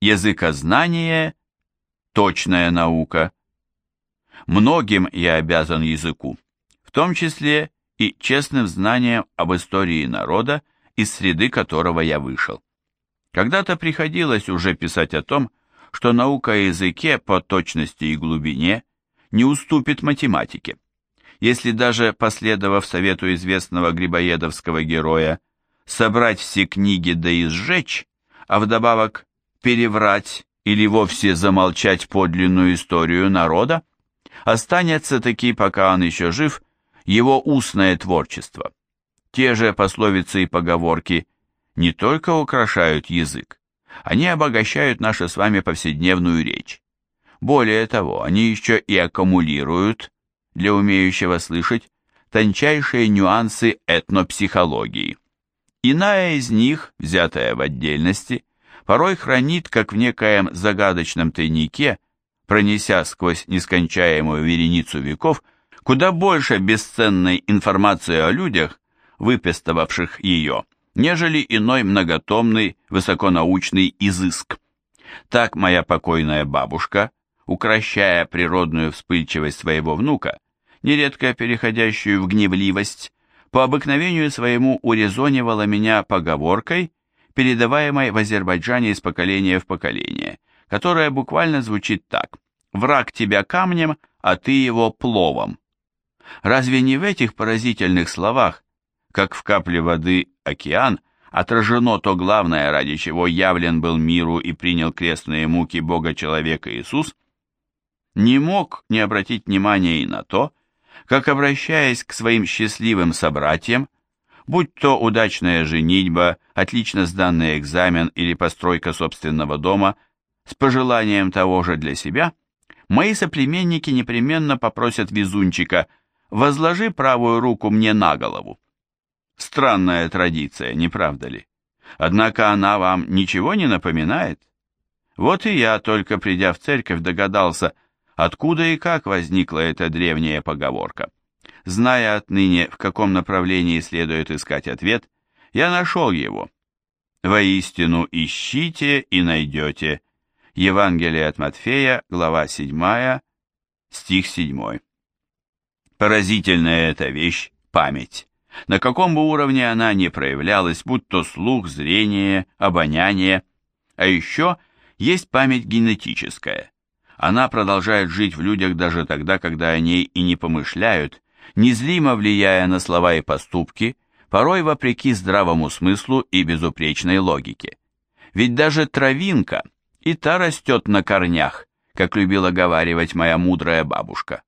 Языкознание – точная наука. Многим я обязан языку, в том числе и честным знанием об истории народа, из среды которого я вышел. Когда-то приходилось уже писать о том, что наука о языке по точности и глубине не уступит математике. Если даже, последовав совету известного грибоедовского героя, собрать все книги да и сжечь, а вдобавок переврать или вовсе замолчать подлинную историю народа, останется таки, пока он еще жив, его устное творчество. Те же пословицы и поговорки не только украшают язык, они обогащают нашу с вами повседневную речь. Более того, они еще и аккумулируют, для умеющего слышать, тончайшие нюансы этнопсихологии. Иная из них, взятая в отдельности, порой хранит, как в некоем загадочном тайнике, пронеся сквозь нескончаемую вереницу веков, куда больше бесценной информации о людях, выпестовавших ее, нежели иной многотомный высоконаучный изыск. Так моя покойная бабушка, укращая природную вспыльчивость своего внука, нередко переходящую в гневливость, по обыкновению своему урезонивала меня поговоркой, передаваемой в Азербайджане из поколения в поколение, которая буквально звучит так «Враг тебя камнем, а ты его пловом». Разве не в этих поразительных словах, как в капле воды океан, отражено то главное, ради чего явлен был миру и принял крестные муки Бога-человека Иисус, не мог не обратить внимания и на то, как, обращаясь к своим счастливым собратьям, будь то удачная женитьба, отлично сданный экзамен или постройка собственного дома, с пожеланием того же для себя, мои соплеменники непременно попросят везунчика «возложи правую руку мне на голову». Странная традиция, не правда ли? Однако она вам ничего не напоминает? Вот и я, только придя в церковь, догадался, откуда и как возникла эта древняя поговорка. Зная отныне, в каком направлении следует искать ответ, я нашел его. «Воистину ищите и найдете». Евангелие от Матфея, глава 7, стих 7. Поразительная эта вещь – память. На каком бы уровне она ни проявлялась, будь то слух, зрение, обоняние. А еще есть память генетическая. Она продолжает жить в людях даже тогда, когда они и не помышляют, незримо влияя на слова и поступки, порой вопреки здравому смыслу и безупречной логике. Ведь даже травинка и та растет на корнях, как любила говаривать моя мудрая бабушка.